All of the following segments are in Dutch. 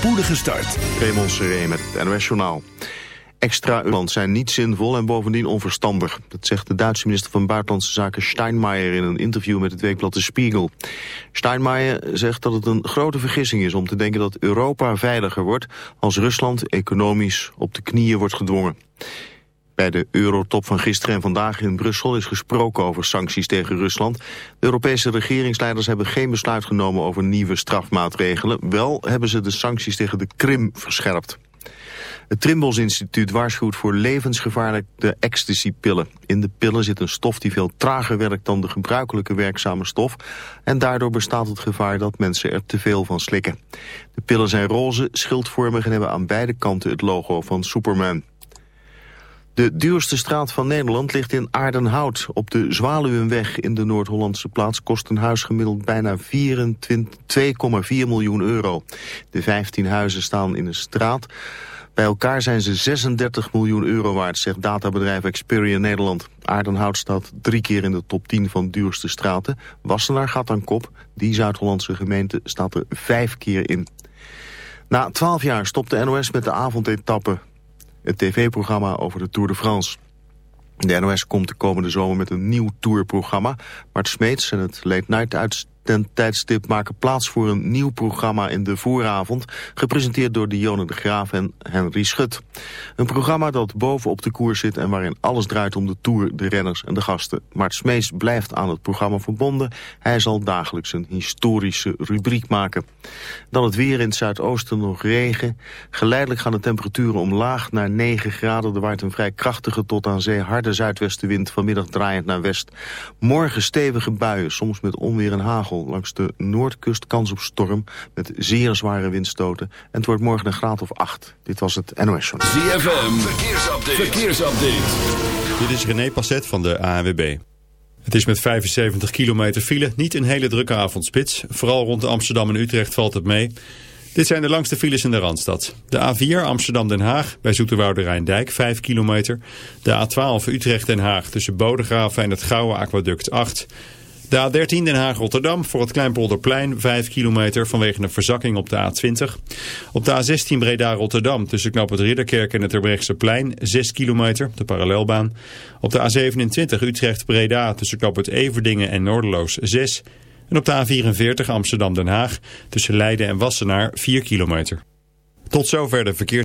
spoedige start. Raymond Seré met het NOS Journaal. Extra land zijn niet zinvol en bovendien onverstandig. Dat zegt de Duitse minister van Buitenlandse Zaken Steinmeier... in een interview met het weekblad De Spiegel. Steinmeier zegt dat het een grote vergissing is om te denken dat Europa veiliger wordt... als Rusland economisch op de knieën wordt gedwongen. Bij de eurotop van gisteren en vandaag in Brussel is gesproken over sancties tegen Rusland. De Europese regeringsleiders hebben geen besluit genomen over nieuwe strafmaatregelen. Wel hebben ze de sancties tegen de Krim verscherpt. Het Trimbos Instituut waarschuwt voor levensgevaarlijke ecstasypillen. In de pillen zit een stof die veel trager werkt dan de gebruikelijke werkzame stof. En daardoor bestaat het gevaar dat mensen er te veel van slikken. De pillen zijn roze, schildvormig en hebben aan beide kanten het logo van Superman. De duurste straat van Nederland ligt in Aardenhout. Op de Zwaluwenweg in de Noord-Hollandse plaats kost een huis gemiddeld bijna 2,4 miljoen euro. De 15 huizen staan in een straat. Bij elkaar zijn ze 36 miljoen euro waard, zegt databedrijf Experian Nederland. Aardenhout staat drie keer in de top 10 van duurste straten. Wassenaar gaat aan kop. Die Zuid-Hollandse gemeente staat er vijf keer in. Na 12 jaar stopt de NOS met de avondetappe het tv-programma over de Tour de France. De NOS komt de komende zomer met een nieuw tourprogramma. Mart Smeets en het Late Night ten tijdstip maken plaats voor een nieuw programma in de vooravond, gepresenteerd door Dionne de Graaf en Henry Schut. Een programma dat bovenop de koers zit en waarin alles draait om de Tour, de renners en de gasten. Mart Smees blijft aan het programma verbonden. Hij zal dagelijks een historische rubriek maken. Dan het weer in het zuidoosten nog regen. Geleidelijk gaan de temperaturen omlaag naar 9 graden. Er waait een vrij krachtige tot aan zee harde zuidwestenwind, vanmiddag draaiend naar west. Morgen stevige buien, soms met onweer en hagel langs de noordkust kans op storm met zeer zware windstoten. En het wordt morgen een graad of 8. Dit was het NOS Show. ZFM, verkeersupdate. verkeersupdate. Dit is René Passet van de ANWB. Het is met 75 kilometer file niet een hele drukke avondspits. Vooral rond Amsterdam en Utrecht valt het mee. Dit zijn de langste files in de Randstad. De A4 Amsterdam-Den Haag bij Zoeterwoude Rijndijk 5 kilometer. De A12 Utrecht-Den Haag tussen Bodegraven en het Gouwe Aquaduct 8 de A13 Den Haag-Rotterdam voor het Kleinpolderplein 5 kilometer vanwege een verzakking op de A20. Op de A16 Breda-Rotterdam tussen Knap het Ridderkerk en het plein 6 kilometer, de parallelbaan. Op de A27 Utrecht-Breda tussen Knap het Everdingen en Noorderloos 6. En op de A44 Amsterdam-Den Haag tussen Leiden en Wassenaar 4 kilometer. Tot zover de verkeer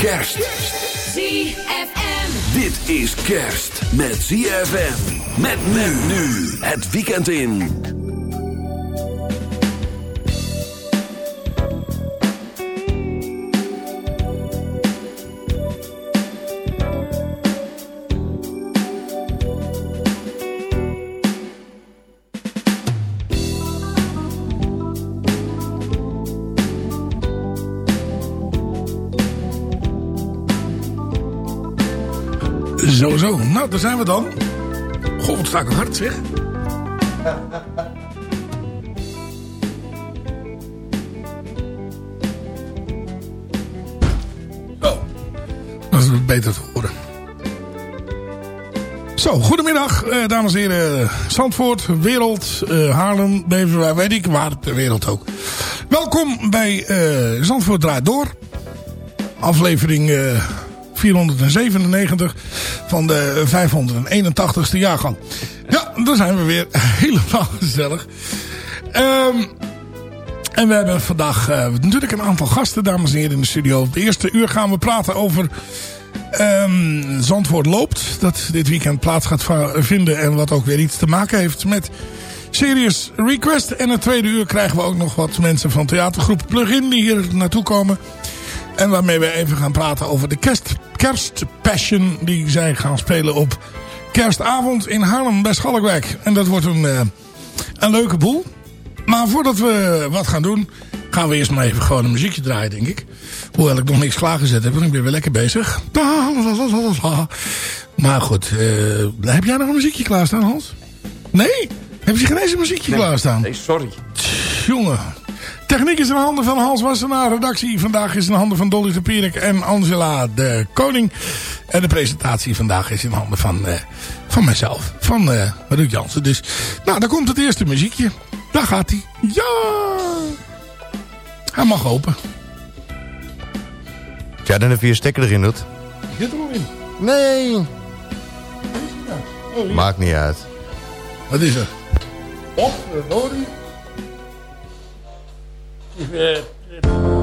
Kerst. ZFM. Dit is kerst met ZFM. Met men nu. Het weekend in. Zo. Nou, daar zijn we dan. Goh, wat sta ik hard, zeg. Zo. Dat is beter te horen. Zo, goedemiddag, eh, dames en heren. Zandvoort, Wereld, eh, Haarlem, Beverwijk, weet ik waar ter wereld ook. Welkom bij eh, Zandvoort Draait Door. Aflevering... eh 497 van de 581ste jaargang. Ja, daar zijn we weer. Helemaal gezellig. Um, en we hebben vandaag uh, natuurlijk een aantal gasten, dames en heren, in de studio. Het eerste uur gaan we praten over um, Zandvoort Loopt. Dat dit weekend plaats gaat vinden en wat ook weer iets te maken heeft met Serious Request. En het tweede uur krijgen we ook nog wat mensen van theatergroep Plugin die hier naartoe komen. En waarmee we even gaan praten over de kerst, kerstpassion die zij gaan spelen op kerstavond in Haarlem bij Schalkwijk. En dat wordt een, uh, een leuke boel. Maar voordat we wat gaan doen, gaan we eerst maar even gewoon een muziekje draaien, denk ik. Hoewel ik nog niks klaargezet heb, want ik ben weer lekker bezig. Maar goed, uh, heb jij nog een muziekje klaarstaan, Hans? Nee? Heb je geen eens een muziekje nee, klaarstaan? Nee, sorry. Tch, jongen. Techniek is in handen van Hans Wassenaar. Redactie vandaag is in handen van Dolly de Pierik en Angela de Koning. En de presentatie vandaag is in handen van, uh, van mijzelf. Van uh, Ruud Jansen. Dus, nou, daar komt het eerste muziekje. Daar gaat hij. Ja! Hij mag open. Ja, dan even je stekker erin doet. Zit er nog in? Nee! Oh, Maakt niet uit. Wat is er? Op, verdorie. Yeah.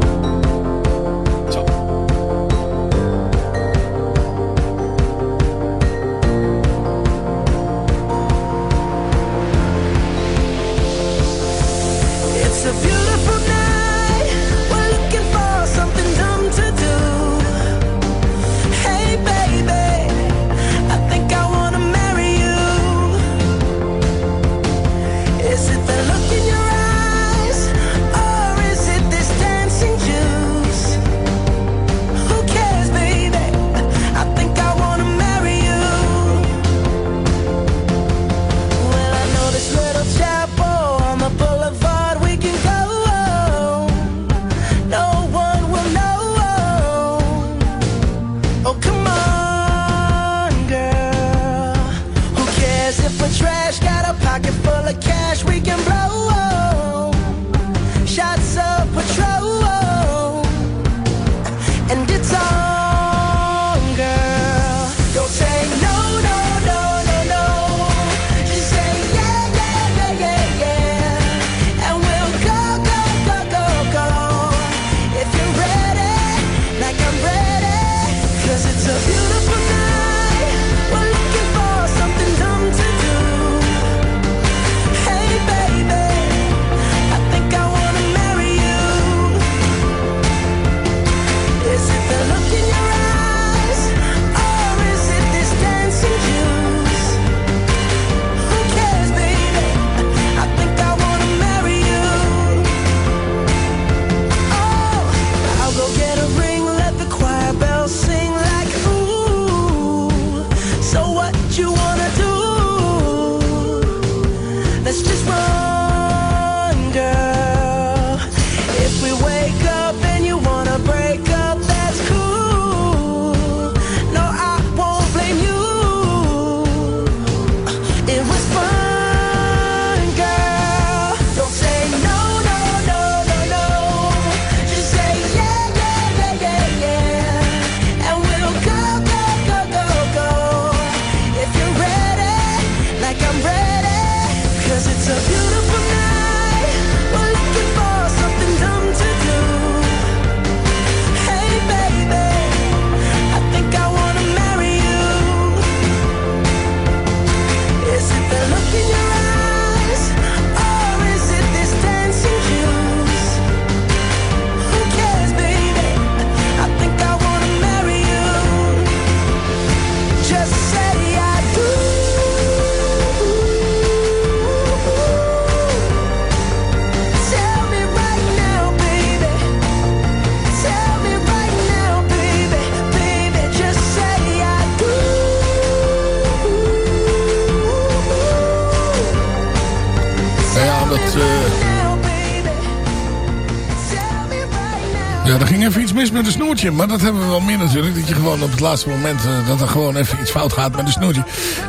Met een snoertje. Maar dat hebben we wel meer natuurlijk. Dat je gewoon op het laatste moment... eh, dat er gewoon even iets fout gaat met een snoertje.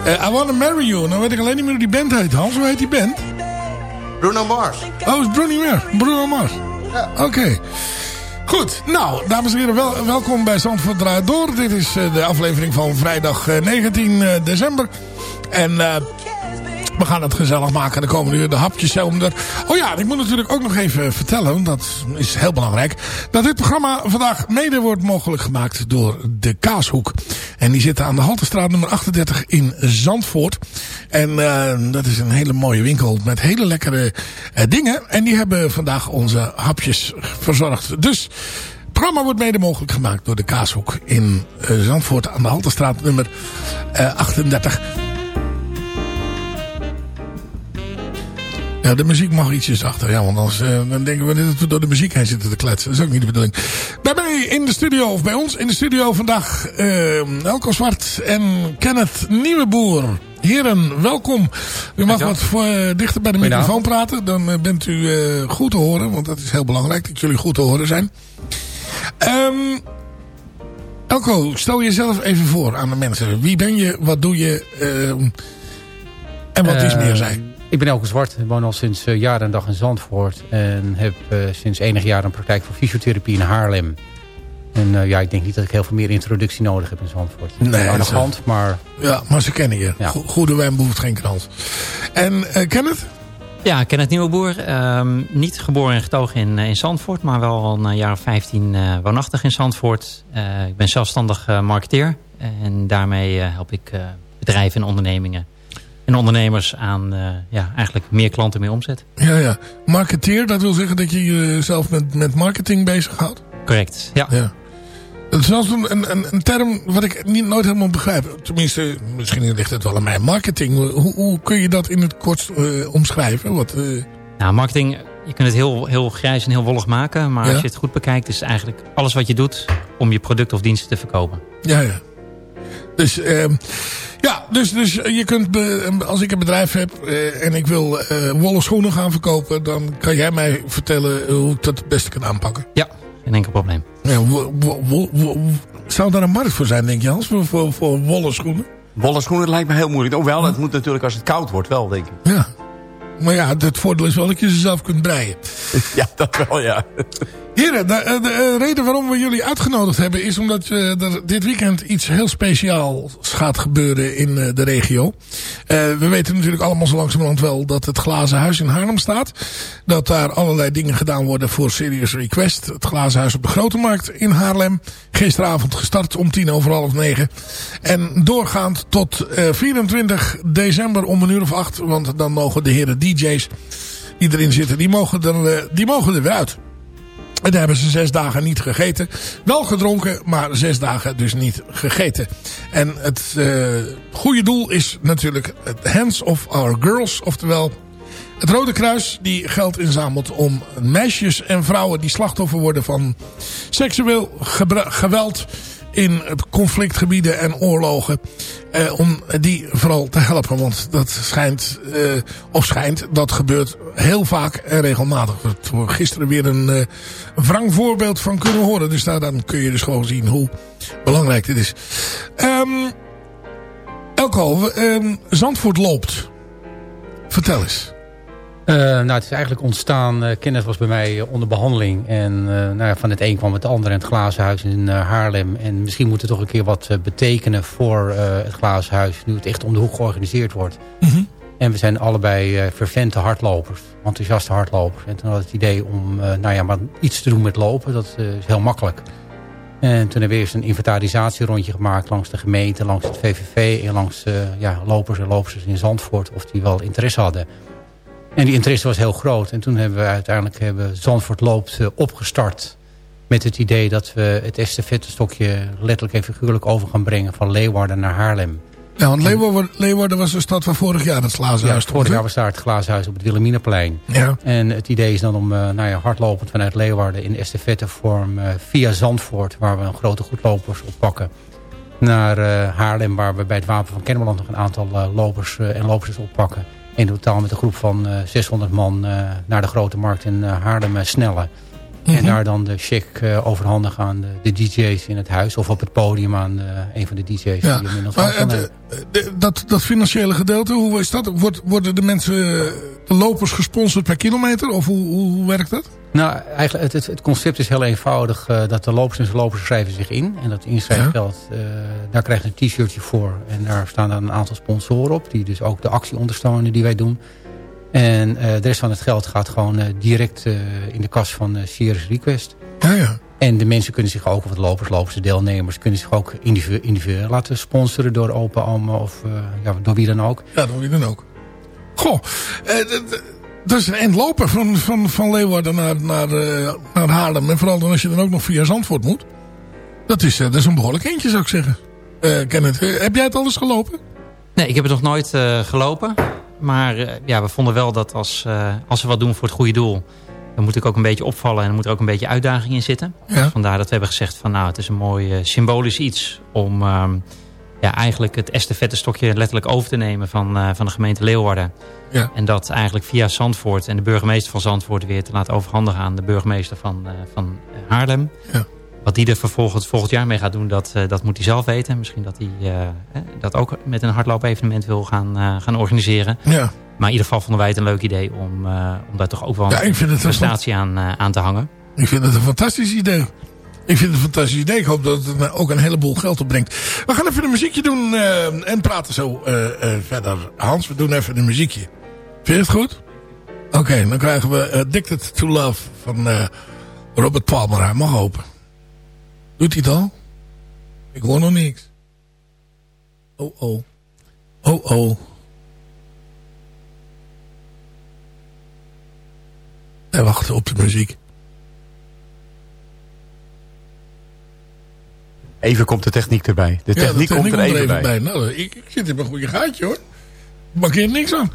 Eh, I Wanna Marry You. Nou weet ik alleen niet meer hoe die band heet. Hans, hoe heet die band? Bruno Mars. Oh, is Bruno Mars. Bruno Mars. Ja. Oké. Goed, nou, dames en heren, wel, welkom bij Zandvoort Draait Door. Dit is eh, de aflevering van vrijdag eh, 19 eh, december. En we gaan het gezellig maken de komende uur. De hapjes. Oh ja, ik moet natuurlijk ook nog even vertellen, dat is heel belangrijk, dat dit programma vandaag mede wordt mogelijk gemaakt door de Kaashoek. En die zitten aan de Haltestraat nummer 38 in Zandvoort. En eh, dat is een hele mooie winkel met hele lekkere eh, dingen. En die hebben vandaag onze hapjes verzorgd. Dus programma wordt mede mogelijk gemaakt door de Kaashoek in eh, Zandvoort aan de Haltestraat nummer eh, 38. Ja, de muziek mag ietsjes achter. Ja, want anders eh, dan denken we dat we door de muziek heen zitten te kletsen. Dat is ook niet de bedoeling. Bij mij in de studio, of bij ons in de studio vandaag... eh Elko Zwart en Kenneth Nieuweboer. Heren, welkom. U mag wat voor, eh, dichter bij de microfoon praten. Dan bent u goed te horen. Want dat is heel belangrijk dat jullie goed te horen zijn. Ehm Elko, stel jezelf even voor aan de mensen. Wie ben je? Wat doe je? ehm, en wat is meer zijn? Ik ben Elke Zwart, ik woon al sinds eh, jaar en dag in Zandvoort. En heb eh, sinds enig jaar een praktijk voor fysiotherapie in Haarlem. En eh, ja, ik denk niet dat ik heel veel meer introductie nodig heb in Zandvoort. Nee, dat is- Arrogant, maar Ja, maar ze kennen je. Ja. Goede wijn behoeft geen krans. En eh Kenneth? Ja, Kenneth Nieuweboer. ehm niet geboren en getogen in, in Zandvoort, maar wel al een jaar of 15 eh, woonachtig in Zandvoort. Eh, ik ben zelfstandig eh, marketeer en daarmee eh, help ik eh, bedrijven en ondernemingen en ondernemers aan eh, ja, eigenlijk meer klanten, meer omzet. Ja, ja. Marketeer, dat wil zeggen dat je jezelf met, met marketing bezighoudt? Correct, ja. Ja. Dat is zelfs een, een, een- term wat ik niet, nooit helemaal begrijp. Tenminste, misschien ligt het wel aan mij. Marketing, hoe, hoe kun je dat in het kort eh, omschrijven? Wat, eh, Nou, marketing, je kunt het heel, heel grijs en heel wollig maken, maar Ja. als je het goed bekijkt is het eigenlijk alles wat je doet om je product of dienst te verkopen. ja, ja. Dus, ehm, ja, dus, dus je kunt, als ik een bedrijf heb eh, en ik wil eh wollen schoenen gaan verkopen, dan kan jij mij vertellen hoe ik dat het beste kan aanpakken. Ja, geen enkel probleem. Ja, zou daar een markt voor zijn, denk je Hans, voor, voor, voor wollen schoenen? Wollen schoenen lijkt me heel moeilijk. Hoewel, het moet natuurlijk als het koud wordt wel, denk ik. Ja. Maar ja, het voordeel is wel dat je ze zelf kunt breien. Ja, dat wel, ja. Heren, de, de, de reden waarom we jullie uitgenodigd hebben... is omdat eh, er dit weekend iets heel speciaals gaat gebeuren in eh, de regio. Eh, we weten natuurlijk allemaal zo langzamerhand wel... dat het Glazen Huis in Haarlem staat. Dat daar allerlei dingen gedaan worden voor Serious Request. Het Glazen Huis op de Grote Markt in Haarlem. Gisteravond gestart om tien over half negen. En doorgaand tot eh, 24 december om een uur of acht. Want dan mogen de heren DJ's die erin zitten... die mogen er, eh, die mogen er weer uit. En daar hebben ze zes dagen niet gegeten. Wel gedronken, maar zes dagen dus niet gegeten. En het uh, goede doel is natuurlijk het Hands of Our Girls. Oftewel het Rode Kruis die geld inzamelt om meisjes en vrouwen die slachtoffer worden van seksueel geweld in conflictgebieden en oorlogen. Uh, om die vooral te helpen. Want dat schijnt, uh, of schijnt, dat gebeurt heel vaak en regelmatig. We hebben gisteren weer een, een wrang voorbeeld van kunnen horen. Dus daar, dan kun je dus gewoon zien hoe belangrijk dit is. Um, Elko, um, Zandvoort loopt. Vertel eens. Uh, nou, het is eigenlijk ontstaan. Uh, Kenneth was bij mij uh, onder behandeling. En uh, nou ja, van het een kwam het ander in het glazen huis in Haarlem. En misschien moet het toch een keer wat betekenen voor het glazen huis. Nu het echt om de hoek georganiseerd wordt. Mhm. Mm -hmm. En we zijn allebei fervente hardlopers. Enthousiaste hardlopers. En toen had het idee om nou ja, maar iets te doen met lopen. Dat is heel makkelijk. En toen hebben we eerst een inventarisatierondje gemaakt langs de gemeente, langs het VVV en langs ja, lopers en lopers in Zandvoort. Of die wel interesse hadden. En die interesse was heel groot. En toen hebben we uiteindelijk hebben Zandvoort Loopt uh, opgestart. Met het idee dat we het estafettestokje letterlijk en figuurlijk over gaan brengen. Van Leeuwarden naar Haarlem. Ja, want Leeuwarden, Leeuwarden was de stad waar vorig jaar het glazen ja, stond. vorig jaar was daar het glazen huis op het Wilhelminaplein. Ja. En het idee is dan om uh, nou ja, hardlopend vanuit Leeuwarden in estafettevorm uh, via Zandvoort. Waar we een grote groeplopers oppakken. Naar Haarlem waar we bij het Wapen van Kennemerland nog een aantal lopers en lopers oppakken in totaal met een groep van uh, 600 man uh, naar de grote markt in uh, Haarlem snellen. En Mhm. daar dan de check eh, overhandigen aan de, de DJ's in het huis. Of op het podium aan eh, een van de DJ's Ja, die maar het, eh, de- dat, dat financiële gedeelte, hoe is dat? Wordt, worden de mensen, de lopers gesponsord per kilometer? Of hoe, hoe, hoe werkt dat? Nou, eigenlijk het, het, het concept is heel eenvoudig. dat de lopers en zijn lopers schrijven zich in. En dat inschrijfgeld, daar krijgt een t-shirtje voor. En daar staan dan een aantal sponsoren op. Die dus ook de actie ondersteunen die wij doen. En eh, de rest van het geld gaat gewoon eh, direct eh, in de kas van eh Serious Request. Ja, ja. En de mensen kunnen zich ook, of het lopers, lopers, de deelnemers... kunnen zich ook individu- individueel laten sponsoren door Open Alma of eh, ja, door wie dan ook. Ja, door wie dan ook. Goh, eh, dat is een eind lopen van, van, van Leeuwarden naar, naar, eh, naar Haarlem. En vooral dan als je dan ook nog via Zandvoort moet. Dat is, eh, dat is een behoorlijk eentje, zou ik zeggen. Eh Kenneth, heb jij het al eens gelopen? Nee, ik heb het nog nooit eh, gelopen. Maar eh, ja, we vonden wel dat als, eh, als we wat doen voor het goede doel... dan moet ik ook een beetje opvallen en er moet er ook een beetje uitdaging in zitten. Ja. Vandaar dat we hebben gezegd van nou, het is een mooi eh, symbolisch iets... om ehm, ja, eigenlijk het estafette stokje letterlijk over te nemen van, van de gemeente Leeuwarden. Ja. En dat eigenlijk via Zandvoort en de burgemeester van Zandvoort... weer te laten overhandigen aan de burgemeester van, van Haarlem. Ja. Wat die er vervolgens volgend jaar mee gaat doen, dat, eh, dat moet hij zelf weten. Misschien dat hij eh, dat ook met een hardloop-evenement wil gaan, eh, gaan organiseren. Ja. Maar in ieder geval vonden wij het een leuk idee om, om daar toch ook wel Ja, een prestatie aan, aan te hangen. Ik vind het een fantastisch idee. Ik vind het een fantastisch idee. Ik hoop dat het ook een heleboel geld opbrengt. We gaan even een muziekje doen en praten zo verder. Hans, we doen even een muziekje. Vind je het goed? Oké, dan krijgen we Addicted to Love van Robert Palmer. Hij mag open. Doet hij het al? Ik hoor nog niks. Oh oh. Oh oh. Wij wachten op de muziek. Even komt de techniek erbij. De Ja, techniek, komt er even, bij. Nou, ik, ik zit in mijn goede gaatje hoor. Ik markeer niks aan.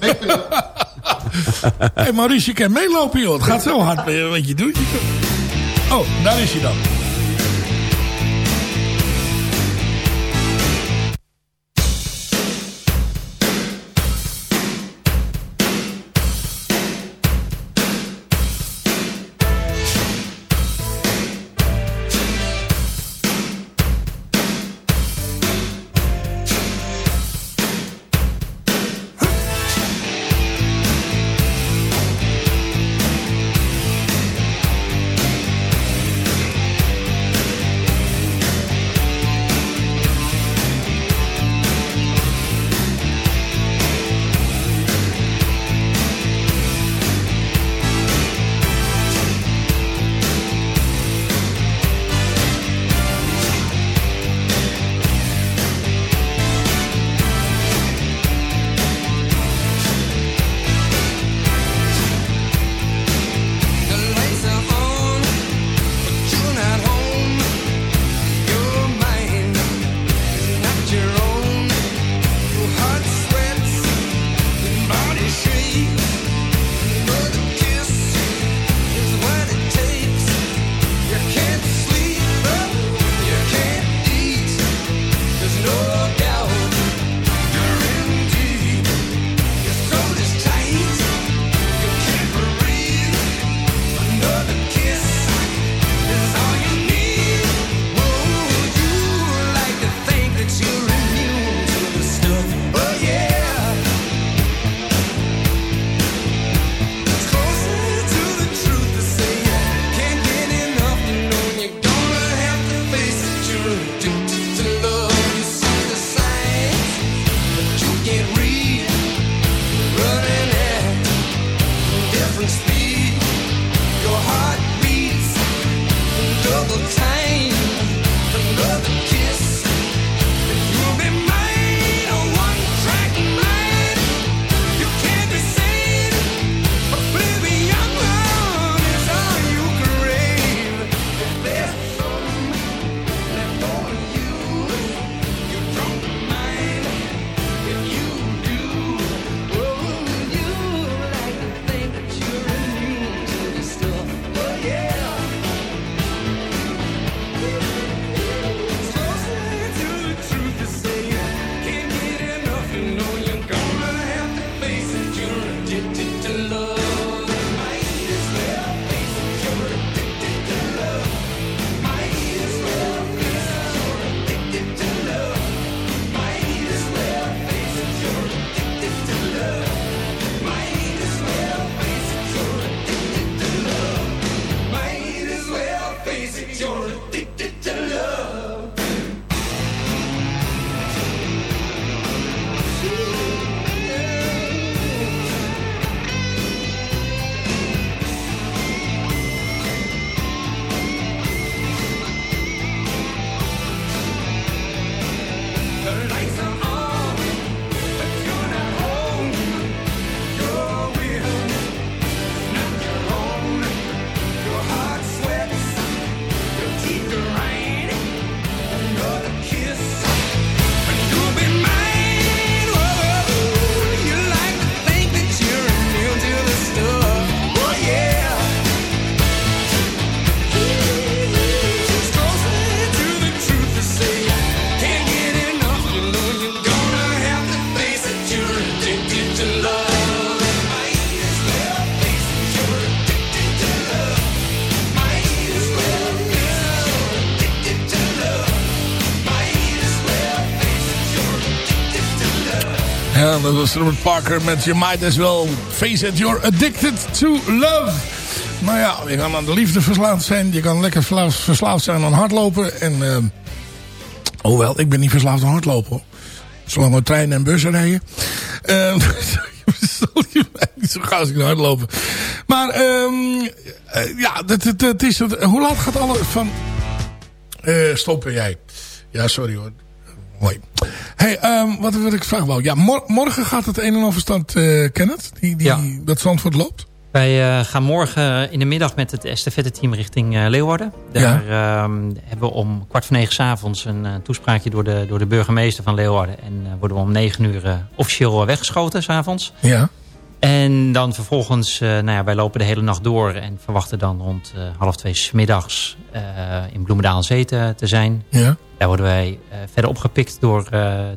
Hé hey, Maurice, je kan meelopen joh. Het gaat zo hard eh, wat je doet. Oh, daar is hij dan. Dat was Robert Parker met You Might As Well Face It, You're Addicted to Love. Nou ja, je kan aan de liefde verslaafd zijn. Je kan lekker verslaafd, zijn aan hardlopen. En, uh, hoewel, ik ben niet verslaafd aan hardlopen. Zolang we treinen en bussen rijden. Niet zo gauw als ik hardlopen. Maar um, uh, ja, het is het, hoe laat gaat alles van... Uh, stoppen jij. Ja, sorry hoor. Hoi. Hey, um, wat wil ik vragen wou? Ja, mor morgen gaat het een en ander stand, uh, Kenneth, die, die, Ja. dat Zandvoort loopt. Wij eh, gaan morgen in de middag met het estafette-team richting eh, Leeuwarden. Daar ehm, hebben we om kwart voor negen s'avonds een eh, toespraakje door de, door de burgemeester van Leeuwarden. En eh, worden we om negen uur eh, officieel eh, weggeschoten s'avonds. Ja. En dan vervolgens, eh, nou ja, wij lopen de hele nacht door en verwachten dan rond eh, half twee 's middags eh, in Bloemendaal Zee te, te zijn. Ja. Daar worden wij verder opgepikt door,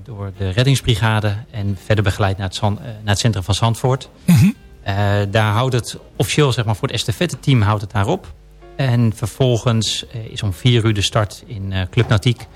door de reddingsbrigade en verder begeleid naar het, naar het centrum van Zandvoort. Mhm. Daar houdt het officieel, zeg maar, voor het estafette-team houdt het daarop. En vervolgens is om vier uur de start in Club Nautiek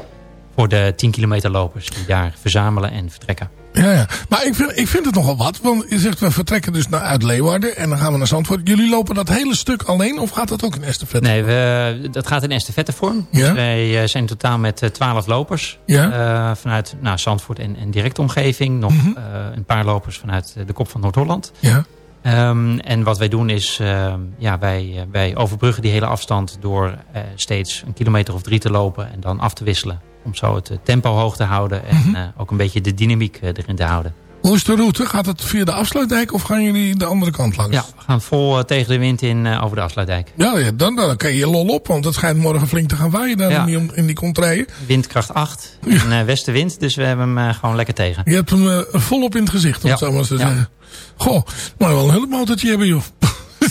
voor de 10 kilometer lopers die daar verzamelen en vertrekken. Ja, ja. Maar ik vind, ik vind het nogal wat. Want je zegt, we vertrekken dus naar, uit Leeuwarden. En dan gaan we naar Zandvoort. Jullie lopen dat hele stuk alleen? Of gaat dat ook in estafette? Nee, we, dat gaat in estafettevorm. Ja? Dus wij eh, zijn in totaal met eh, 12 lopers. Ja. Eh, vanuit nou, Zandvoort en, en directe omgeving. Nog Mhm. een paar lopers vanuit de kop van Noord-Holland. Ja. Ehm, en wat wij doen is, ehm, ja, wij, wij overbruggen die hele afstand door steeds een kilometer of drie te lopen en dan af te wisselen. Om zo het eh, tempo hoog te houden en Mhm. eh, ook een beetje de dynamiek eh, erin te houden. Hoe is de route? Gaat het via de afsluitdijk of gaan jullie de andere kant langs? Ja, we gaan vol tegen de wind in over de afsluitdijk. Ja, ja, dan, dan kan je lol op, want het schijnt morgen flink te gaan waaien daar Ja. in, die, contraien. Windkracht 8 en westenwind, dus we hebben hem gewoon lekker tegen. Je hebt hem volop in het gezicht, om Ja. zo maar te zeggen. Goh, maar wel een hulpmotortje hebben, joh.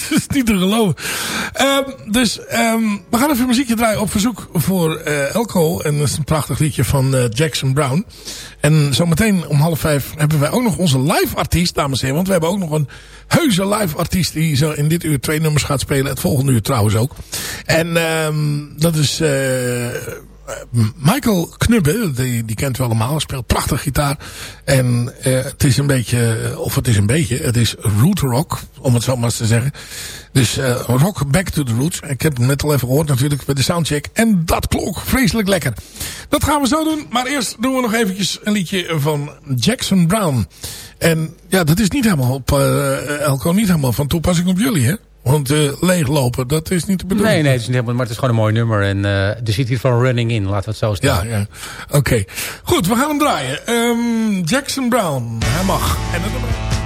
Dat is niet te geloven. Ehm, dus ehm, we gaan even een muziekje draaien op verzoek voor eh, Elko. En dat is een prachtig liedje van eh, Jackson Brown. En zometeen om half vijf hebben wij ook nog onze live artiest, dames en heren. Want we hebben ook nog een heuse live artiest die zo in dit uur twee nummers gaat spelen. Het volgende uur trouwens ook. En ehm, dat is... eh, Michael Knubbe, die, die kent u allemaal, speelt prachtig gitaar. En eh, het is een beetje, of het is een beetje, het is root rock, om het zo maar eens te zeggen. Dus eh, rock back to the roots. Ik heb hem net al even gehoord natuurlijk bij de soundcheck. En dat klonk vreselijk lekker. Dat gaan we zo doen, maar eerst doen we nog eventjes een liedje van Jackson Brown. En ja, dat is niet helemaal op, eh Elko, niet helemaal van toepassing op jullie, hè? Want eh, leeglopen, dat is niet de bedoeling. Nee, nee, het is niet helemaal, maar het is gewoon een mooi nummer. En eh, er zit hier van running in, laten we het zo stellen. Ja, ja. Oké. Goed, we gaan hem draaien. Ehm, Jackson Brown. Hij mag. En het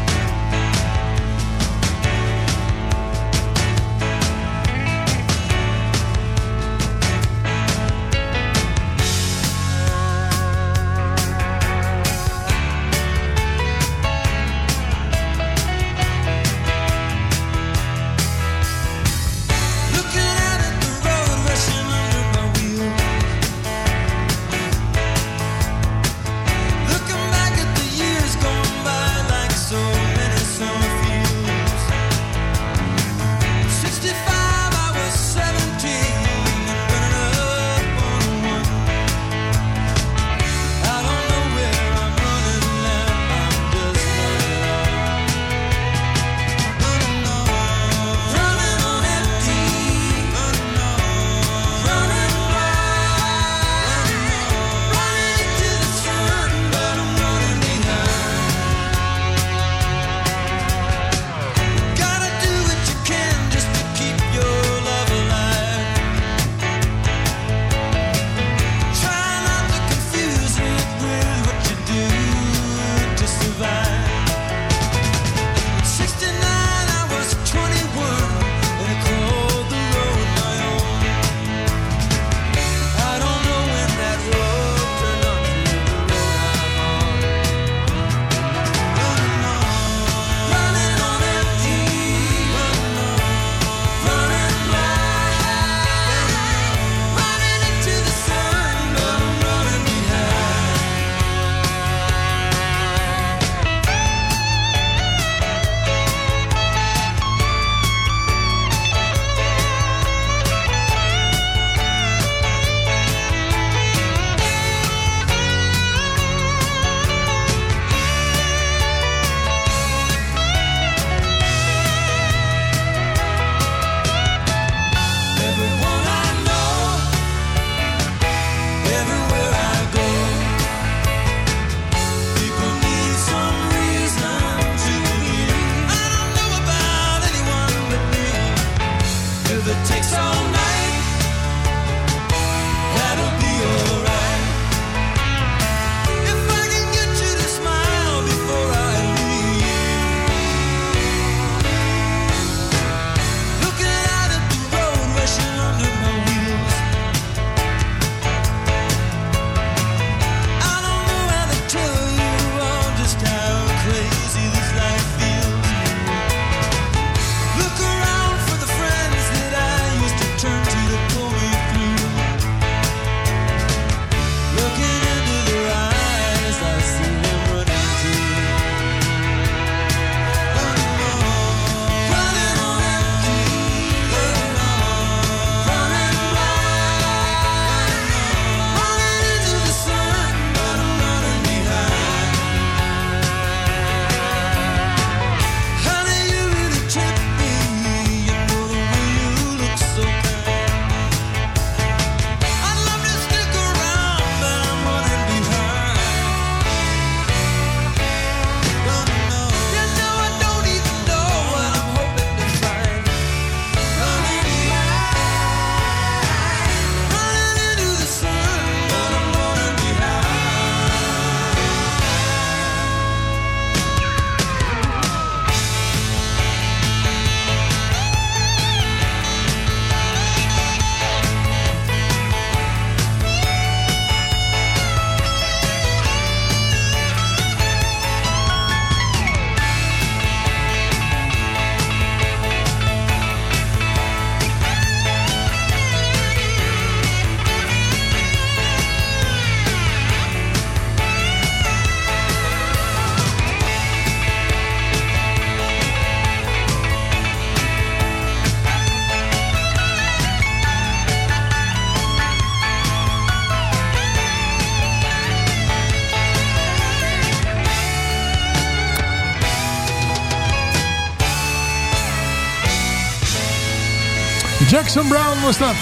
Jackson Brown was dat.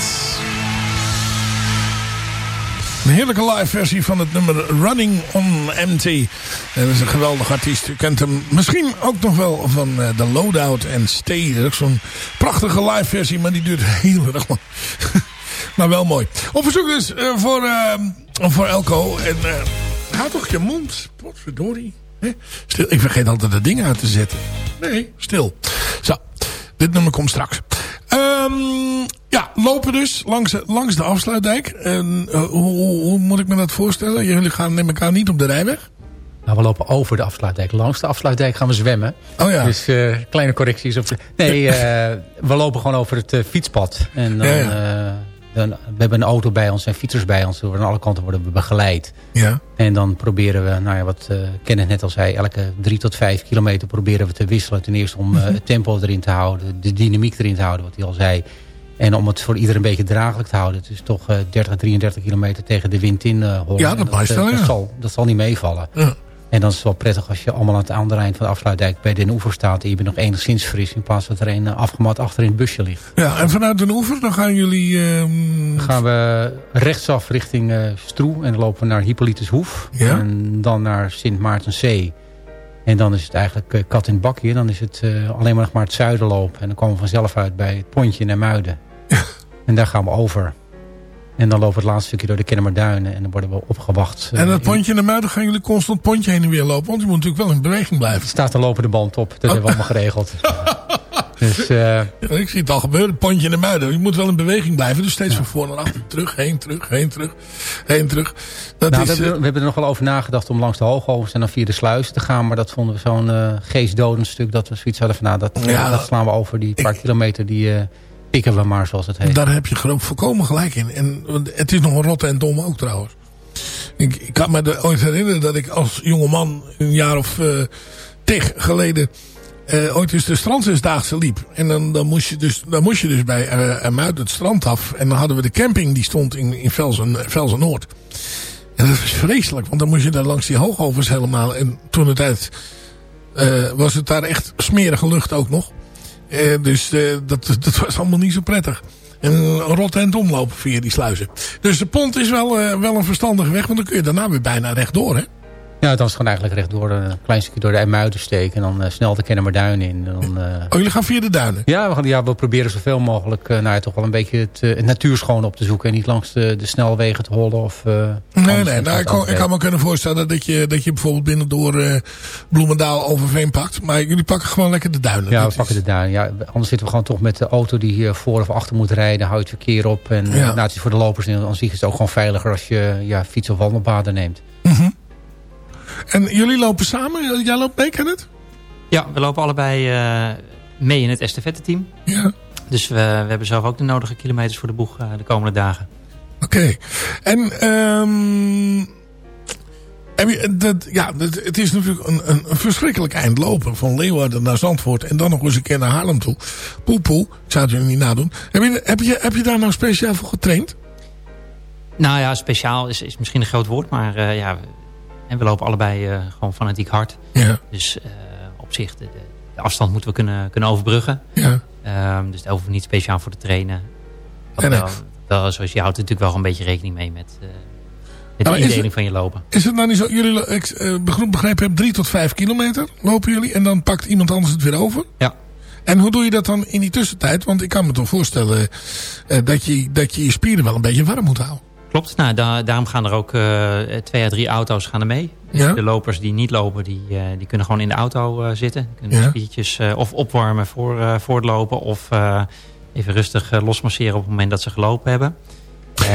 Een heerlijke live versie van het nummer Running on Empty. Dat is een geweldig artiest. U kent hem misschien ook nog wel van uh, The Loadout en Stay. Dat is zo'n prachtige live versie, maar die duurt heel erg lang. maar wel mooi. Op verzoek dus uh, voor, uh, voor Elko. En houd toch je mond. Potverdorie. Stil, ik vergeet altijd de dingen uit te zetten. Nee, stil. Zo, dit nummer komt straks. Um, ja, lopen dus langs, langs de afsluitdijk. En, uh, hoe, hoe, moet ik me dat voorstellen? Jullie gaan neem elkaar niet op de rijweg? Nou, we lopen over de afsluitdijk. Langs de afsluitdijk gaan we zwemmen. Oh ja. Dus uh, kleine correcties. Op. Nee, uh, we lopen gewoon over het fietspad. En dan, ja, ja. Dan, we hebben een auto bij ons en fietsers bij ons. Aan alle kanten worden we begeleid. Ja. En dan proberen we, nou ja, wat Kenneth net al zei... elke drie tot vijf kilometer proberen we te wisselen. Ten eerste om het tempo erin te houden. De dynamiek erin te houden, wat hij al zei. En om het voor iedereen een beetje draaglijk te houden. Het is toch uh, 30, 33 kilometer tegen de wind in uh, hollen. Ja, dat, dat, wel, ja. dat, zal, dat zal niet meevallen. Ja. En dan is het wel prettig als je allemaal aan het andere eind van de afsluitdijk bij Den Oever staat. En je bent nog enigszins fris in plaats dat er een afgemat achter in het busje ligt. Ja, en vanuit Den Oever dan gaan jullie... Uh... Dan gaan we rechtsaf richting uh, Stroe. En dan lopen we naar Hippolytushoef. Ja? En dan naar Sint Maartenzee. En dan is het eigenlijk uh, kat in het bakje. Dan is het uh, alleen maar nog maar het zuiden lopen. En dan komen we vanzelf uit bij het pontje naar Muiden. En daar gaan we over. En dan lopen we het laatste stukje door de Kennemerduinen. En dan worden we opgewacht. En dat pontje in de muiden gaan jullie constant pontje heen en weer lopen. Want je moet natuurlijk wel in beweging blijven. Er staat een lopende band op. Dat hebben we allemaal geregeld. dus, uh, ja, ik zie het al gebeuren. Pontje in de muiden. Je moet wel in beweging blijven. Dus steeds ja. van voor naar achter. Terug, heen, terug, heen, terug. Heen, terug. Dat nou, is, we, hebben, we hebben er nog wel over nagedacht om langs de Hoogovens en dan via de sluis te gaan. Maar dat vonden we zo'n uh, geestdodend stuk. Dat we zoiets hadden van nou, dat, Ja, dat slaan we over. Die paar ik- kilometer die... Uh, pikken we maar, zoals het heet. Daar heb je volkomen gelijk in. En het is nog een rotte en dom ook trouwens. Ik, ik kan me er ooit herinneren dat ik als jongeman een jaar of uh, tig geleden uh, ooit eens de strandzesdaagse liep. En dan, dan, moest je dus, dan moest je dus bij uh, Muid het strand af. En dan hadden we de camping die stond in, in Velsen, Velsen Noord. En dat was vreselijk, want dan moest je daar langs die hoogovens helemaal. En toen het tijd uh, was het daar echt smerige lucht ook nog. Dus dat, dat was allemaal niet zo prettig. En rot en omlopen via die sluizen. Dus de pont is wel, wel een verstandige weg. Want dan kun je daarna weer bijna rechtdoor, hè? Ja, dan is het gewoon eigenlijk rechtdoor. Een klein stukje door de IJmuiden steken. En dan uh, snel de Kennemerduin in. Dan, uh... Oh, jullie gaan via de duinen? Ja, we, gaan, ja, we proberen zoveel mogelijk uh, nou, toch wel een beetje het, het natuurschoon op te zoeken. En niet langs de, de snelwegen te hollen. Of, nee, nee. Nou, ik, kan, ik kan me kunnen voorstellen dat je, dat je bijvoorbeeld binnen door Bloemendaal Overveen pakt. Maar jullie pakken gewoon lekker de duinen. Ja, we pakken de duinen. Ja, anders zitten we gewoon toch met de auto die hier voor of achter moet rijden. Hou je het verkeer op. En ja. nou, het is voor de lopers. En dan zie je het ook gewoon veiliger als je ja, fiets- of wandelpaden neemt. Mm -hmm. En jullie lopen samen? Jij loopt mee, Kenneth? Ja, we lopen allebei uh, mee in het estafette-team. Ja. Dus we, we, hebben zelf ook de nodige kilometers voor de boeg uh, de komende dagen. Oké. Okay. En um, je, dat, ja, dat, het is natuurlijk een, een, verschrikkelijk eind lopen. Van Leeuwarden naar Zandvoort en dan nog eens een keer naar Haarlem toe. Poe poe, ik zou het jullie niet nadoen. Heb je, heb, je, heb je daar nou speciaal voor getraind? Nou ja, speciaal is, is misschien een groot woord, maar uh, ja... En we lopen allebei uh, gewoon fanatiek hard. Ja. Dus uh, op zich, de, de, afstand moeten we kunnen, kunnen overbruggen. Ja. Um, dus daar hoeven we niet speciaal voor te trainen. En, wel, wel, zoals je houdt natuurlijk wel een beetje rekening mee met, uh, met nou, de indeling van je lopen. Is het nou niet zo, jullie, ik uh, begrepen heb, drie tot vijf kilometer lopen jullie. En dan pakt iemand anders het weer over? Ja. En hoe doe je dat dan in die tussentijd? Want ik kan me toch voorstellen dat, je, dat je je spieren wel een beetje warm moet houden. Klopt, nou, da daarom gaan er ook uh, twee à drie auto's gaan er mee. Dus ja? de lopers die niet lopen, die, uh, die kunnen gewoon in de auto uh, zitten. Kunnen ja? spiertjes of opwarmen voor, voor het lopen. Of even rustig losmasseren op het moment dat ze gelopen hebben.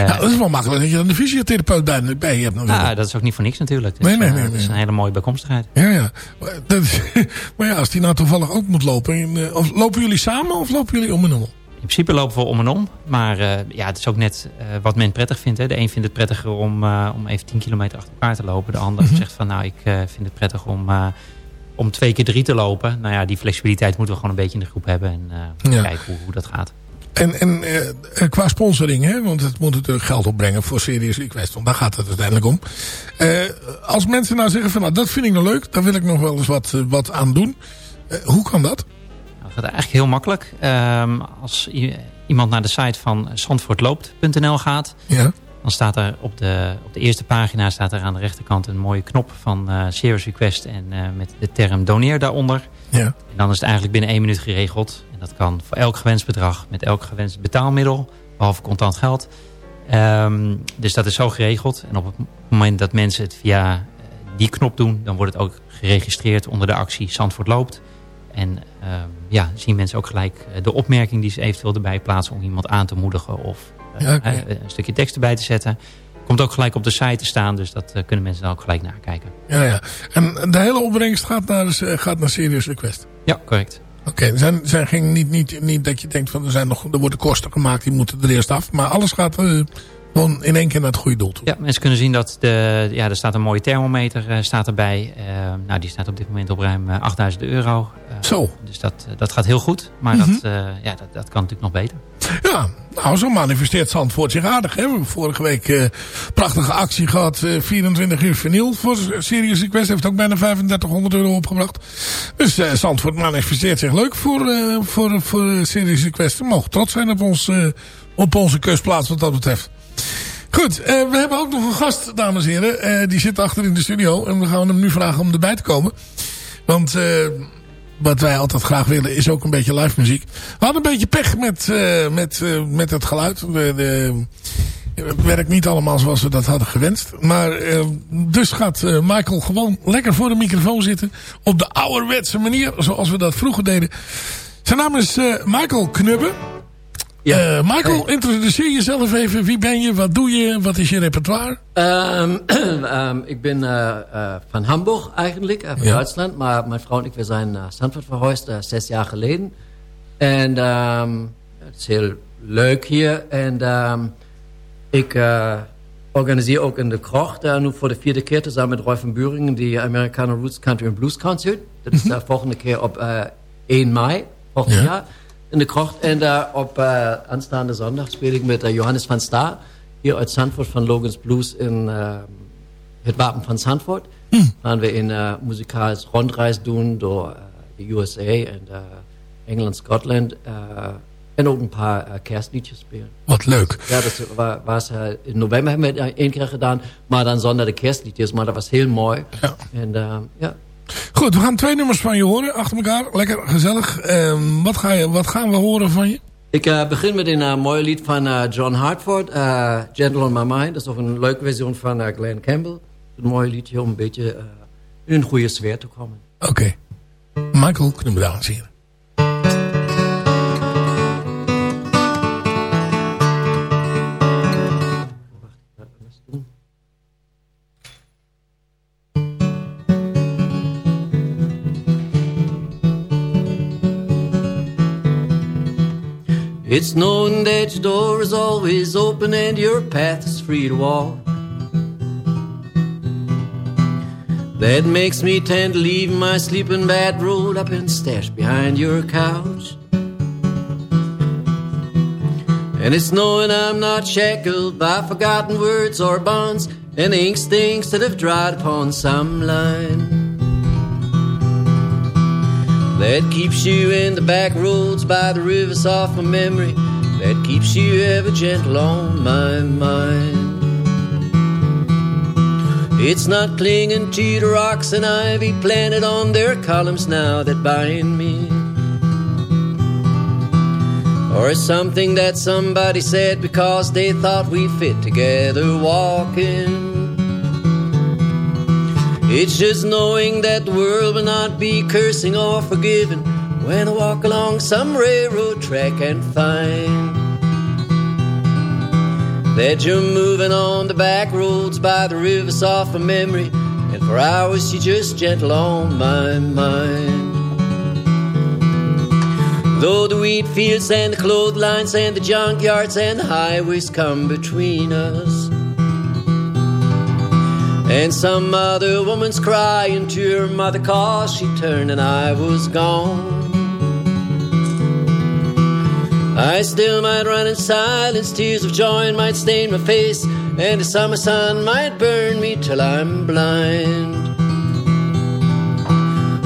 dat is wel makkelijk dat je dan de fysiotherapeut bij, bij je hebt. Natuurlijk. Ja, dat is ook niet voor niks natuurlijk. Dus, nee, nee, nee, Dat is een hele mooie bijkomstigheid. Ja, ja. Maar, dat, maar ja, als die nou toevallig ook moet lopen. of lopen jullie samen of lopen jullie om en om? In principe lopen we om en om. Maar uh, ja, het is ook net uh, wat men prettig vindt. Hè. De een vindt het prettiger om, uh, om even 10 kilometer achter elkaar te lopen. De ander mm -hmm. zegt van nou, ik vind het prettig om, om twee keer drie te lopen. Nou ja, die flexibiliteit moeten we gewoon een beetje in de groep hebben. En ja. kijken hoe, hoe dat gaat. En, en qua sponsoring, hè, want het moet natuurlijk geld opbrengen voor Serious Request. Want daar gaat het uiteindelijk om. als mensen nou zeggen van nou, dat vind ik nou leuk. Daar wil ik nog wel eens wat, wat aan doen. hoe kan dat? Dat gaat eigenlijk heel makkelijk. Um, als iemand naar de site van zandvoortloopt.nl gaat... Ja. dan staat er op de, op de eerste pagina staat er aan de rechterkant een mooie knop van eh Serious Request... en eh, met de term doneer daaronder. Ja. En dan is het eigenlijk binnen één minuut geregeld. En dat kan voor elk gewenst bedrag met elk gewenst betaalmiddel... behalve contant geld. Ehm, dus dat is zo geregeld. En op het moment dat mensen het via eh, die knop doen... dan wordt het ook geregistreerd onder de actie Zandvoort loopt. En ehm, ja, zien mensen ook gelijk eh, de opmerking die ze eventueel erbij plaatsen... om iemand aan te moedigen of eh, Ja, eh, een stukje tekst erbij te zetten. Komt ook gelijk op de site te staan, dus dat kunnen mensen dan ook gelijk nakijken. Ja, ja. En de hele opbrengst gaat naar, gaat naar Serious Request. Ja, correct. Oké, er zijn, zijn geen, niet, niet, niet dat je denkt van er, zijn nog, er worden kosten gemaakt, die moeten er eerst af. Maar alles gaat gewoon in één keer naar het goede doel toe. Ja, mensen kunnen zien dat de, ja, er staat een mooie thermometer eh, staat erbij. Eh, nou, die staat op dit moment op ruim eh, 8000 euro. Eh, Zo. Dus dat, dat gaat heel goed. Maar Mhm. dat, eh, ja, dat, dat kan natuurlijk nog beter. Ja, nou zo manifesteert Zandvoort zich aardig. Hè? We hebben vorige week eh prachtige actie gehad. eh 24 uur vernield voor Serious Request. Heeft ook bijna 3500 euro opgebracht. Dus eh Zandvoort manifesteert zich leuk voor, eh voor, voor Serious Request. We mogen trots zijn op, ons, op onze kustplaats wat dat betreft. Goed, eh, we hebben ook nog een gast, dames en heren. Eh, die zit achter in de studio. En we gaan hem nu vragen om erbij te komen. Want eh, wat wij altijd graag willen is ook een beetje live muziek. We hadden een beetje pech met, met, met het geluid. De, het werkt niet allemaal zoals we dat hadden gewenst. Maar dus gaat Michael gewoon lekker voor de microfoon zitten. Op de ouderwetse manier, zoals we dat vroeger deden. Zijn naam is Michael Knubbe. Eh, Michael, introduceer jezelf even. Wie ben je? Wat doe je? Wat is je repertoire? Ehm, ehm, ik ben eh, eh, van Hamburg eigenlijk, van Ja. Duitsland. Maar mijn vrouw en ik we zijn naar Zandvoort verhuisd, zes jaar geleden. En ehm, het is heel leuk hier. En ehm, ik eh, organiseer ook in de krocht, eh, nu voor de vierde keer samen met Roy van Buringen, die Americana Roots Country and Blues Concert. Dat is de volgende keer op eh 1 mei, volgend Ja. jaar, in de krocht. En daar op eh, aanstaande zondag speel ik met eh, Johannes van Staar, hier uit Zandvoort van Logan's Blues in eh, het Wapen van Zandvoort. Gaan we een uh, muzikales rondreis doen door de USA en Engeland, Scotland. en ook een paar kerstliedjes spelen. Wat leuk. Ja, dat wa- was eh, in november hebben we het één keer gedaan. Maar dan zonder de kerstliedjes. Maar dat was heel mooi. En eh, ja. Goed, we gaan twee nummers van je horen achter elkaar. Lekker gezellig. Ehm, wat, ga je, wat gaan we horen van je? Ik eh, begin met een eh, mooi lied van eh, John Hartford. Gentle on My Mind. Dat is ook een leuke versie van Glenn Campbell. Een mooi liedje om een beetje in een goede sfeer te komen. Oké. Michael Knubbe, dames It's known that your door is always open and your path is free to walk. That makes me tend to leave my sleeping bag rolled up and stashed behind your couch. And it's knowing I'm not shackled by forgotten words or bonds and ink stains that have dried upon some line. That keeps you in the back roads by the rivers off of memory. That keeps you ever gentle on my mind. It's not clinging to the rocks and ivy planted on their columns now that bind me. Or something that somebody said because they thought we fit together walking. It's just knowing that the world will not be cursing or forgiving when I walk along some railroad track and find that you're moving on the back roads by the rivers off of memory, and for hours you're just gentle on my mind. Though the wheat fields and the clotheslines and the junkyards and the highways come between us. And some other woman's crying to her mother cause she turned and I was gone. I still might run in silence, tears of joy might stain my face, and the summer sun might burn me till I'm blind.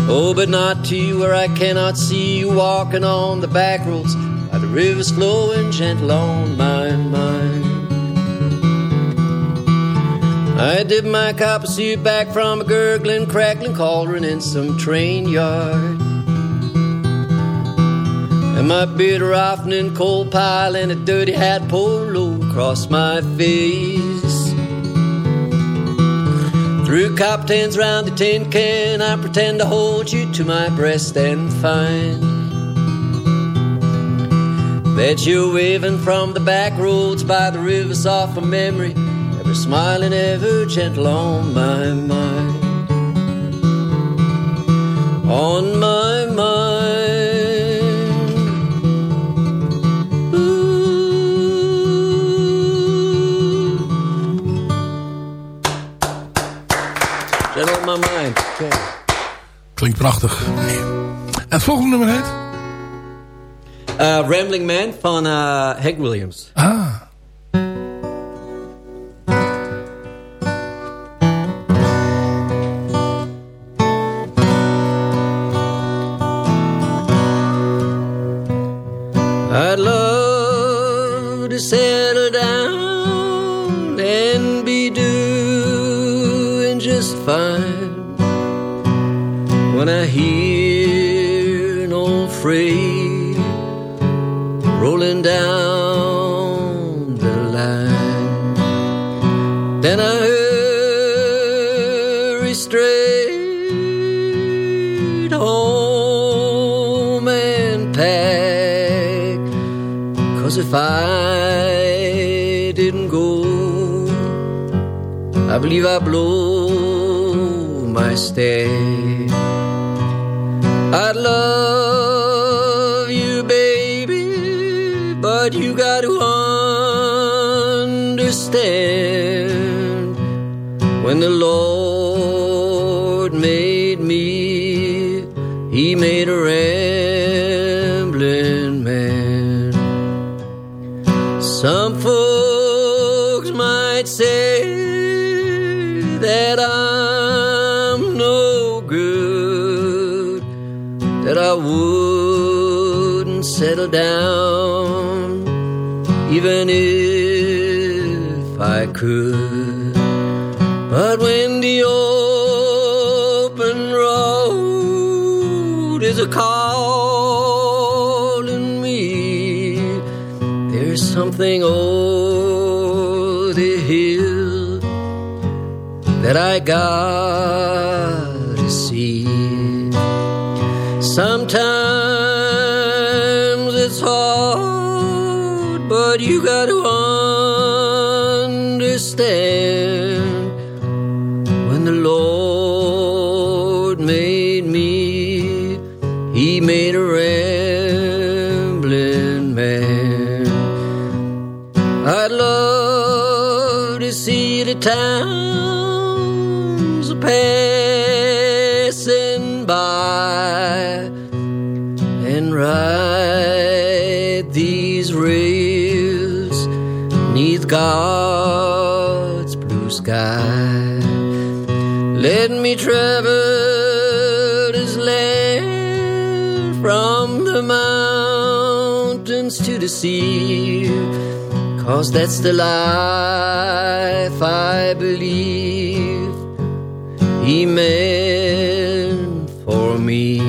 Oh, but not to you where I cannot see you walking on the back roads by the Rivers flowing gentle on my I dip my copper suit back from a gurgling, crackling cauldron in some train yard. And my beard rifling coal pile and a dirty hat pulled low across my face. Through copper tins round the tin can, I pretend to hold you to my breast and find that you're waving from the back roads by the river soft of memory, ever smiling, ever gentle on my mind. On my mind. Gentle on my mind. Okay. Klinkt prachtig. En het volgende nummer heet? Uh, Rambling Man van uh, Hank Williams. Ah. Fine when I hear an old freight rolling down the line. Then I hurry straight home and pack. Cause if I didn't go, I believe I blow my stay. Could. But when the open road is a calling me, there's something over the hill that I gotta made a rambling man. I'd love to see the towns Cause that's the life I believe He meant for me.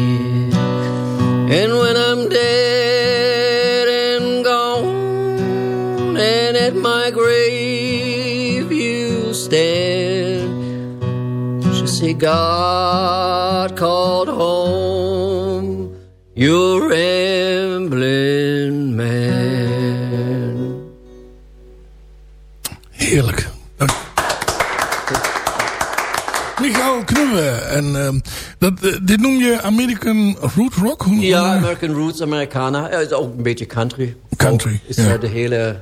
And when I'm dead and gone, and at my grave you stand, just say God called home your rambling dat, eh, dit noem je American Root Rock? Hoe- Ja, American Roots, Americana. Ja, is ook een beetje country. Country, Is ja. eh, de hele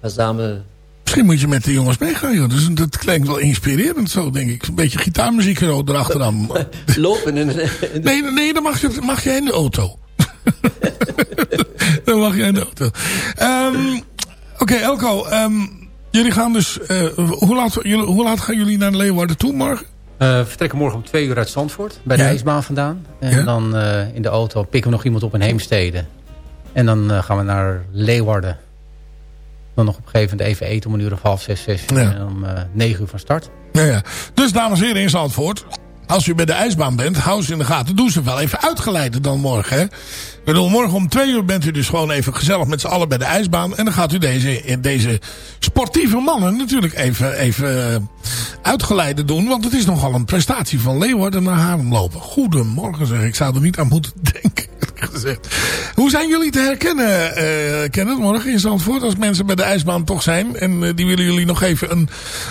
verzamel... Misschien moet je met de jongens meegaan, joh. Dus dat klinkt wel inspirerend zo, denk ik. Een beetje gitaarmuziek ook erachteraan. Lopen in, Nee, nee, dan mag, je, mag jij in de auto. dan mag jij in de auto. Ehm, Oké, Elko. ehm, jullie gaan dus... eh, hoe, laat, jullie, hoe laat gaan jullie naar Leeuwarden toe morgen? Eh, we vertrekken morgen om twee uur uit Zandvoort. Bij de Ja. ijsbaan vandaan. En Ja. dan eh, in de auto pikken we nog iemand op in Heemstede. En dan eh, gaan we naar Leeuwarden. Dan nog op een gegeven moment even eten om een uur of half zes, zes. Ja. En om negen uur van start. Ja, ja. Dus dames en heren in Zandvoort. Als u bij de ijsbaan bent, hou ze in de gaten. Doe ze wel even uitgeleiden dan morgen. Hè? Bedoel, morgen om twee uur bent u dus gewoon even gezellig met z'n allen bij de ijsbaan. En dan gaat u deze, deze sportieve mannen natuurlijk even, even eh, uitgeleiden doen. Want het is nogal een prestatie van Leeuwarden naar Haarlem lopen. Goedemorgen zeg, ik zou er niet aan moeten denken. Hoe zijn jullie te herkennen, eh Kenneth, morgen in Zandvoort? Als mensen bij de ijsbaan toch zijn. En eh, die willen jullie nog even een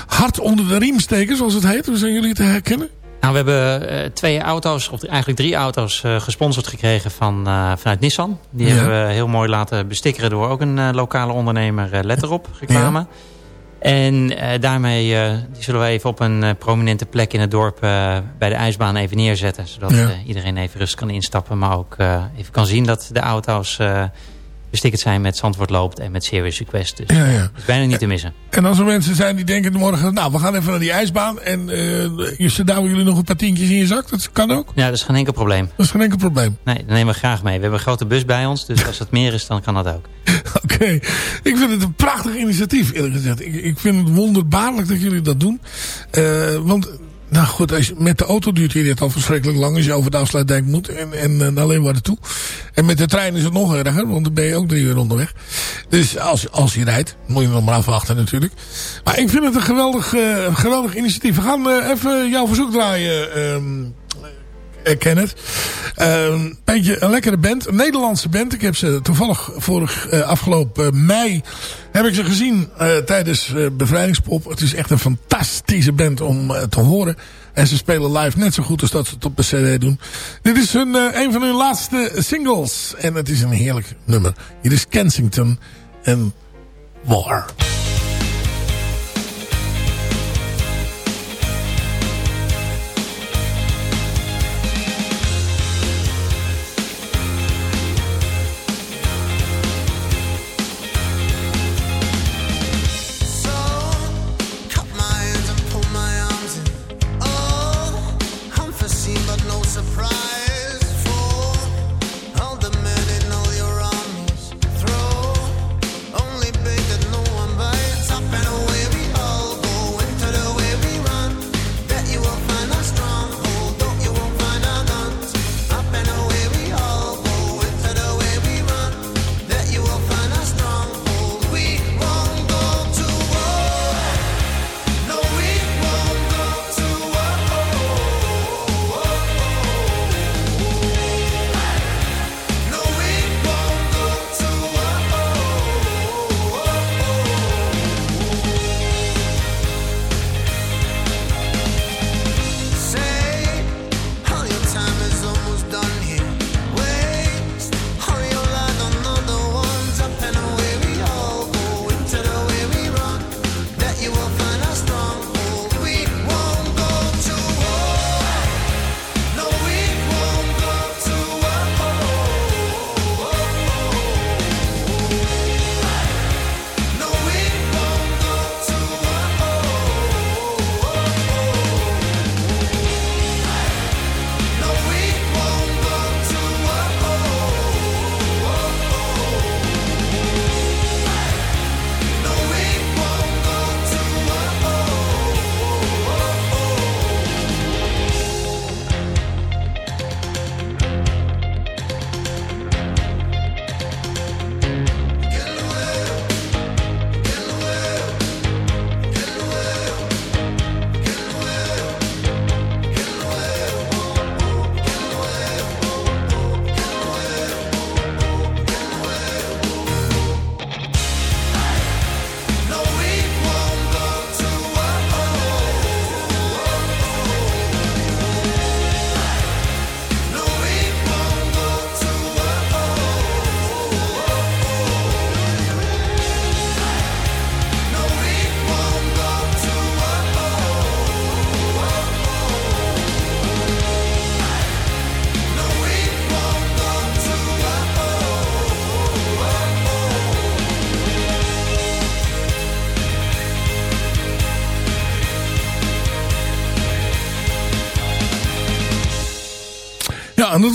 hart onder de riem steken, zoals het heet. Hoe zijn jullie te herkennen? Nou, we hebben eh, twee auto's, of eigenlijk drie auto's, eh, gesponsord gekregen van, eh, vanuit Nissan. Die Ja. hebben we heel mooi laten bestikkeren door ook een lokale ondernemer, eh, Let erop, reclame. En eh, daarmee die zullen we even op een prominente plek in het dorp bij de ijsbaan even neerzetten. Zodat Ja. iedereen even rust kan instappen, maar ook even kan zien dat de auto's eh bestikkerd zijn met Zandvoort Loopt en met Serious Request. Dus Ja, ja. dat is bijna niet te missen. En als er mensen zijn die denken morgen... Nou, we gaan even naar die ijsbaan. En eh je douwen jullie nog een paar tientjes in je zak. Dat kan ook. Ja, dat is geen enkel probleem. Dat is geen enkel probleem. Nee, dat nemen we graag mee. We hebben een grote bus bij ons, dus als het meer is, dan kan dat ook. Oké, ik vind het een prachtig initiatief eerlijk gezegd. Ik, ik vind het wonderbaarlijk dat jullie dat doen. Eh, want, nou goed, als met de auto duurt hier dit al verschrikkelijk lang als je over de afsluitdijk moet en, en eh, naar Leeuwarden toe. En met de trein is het nog erger, want dan ben je ook drie uur onderweg. Dus als, als je rijdt, moet je nog maar afwachten natuurlijk. Maar ik vind het een geweldig, eh, geweldig initiatief. We gaan eh, even jouw verzoek draaien, eh, Kenneth. Een Ehm, een lekkere band. Een Nederlandse band. Ik heb ze toevallig vorig eh, afgelopen mei heb ik ze gezien eh, tijdens eh, Bevrijdingspop. Het is echt een fantastische band om eh, te horen. En ze spelen live net zo goed als dat ze het op de cd doen. Dit is hun, eh, een van hun laatste singles. En het is een heerlijk nummer. Hier is Kensington en War.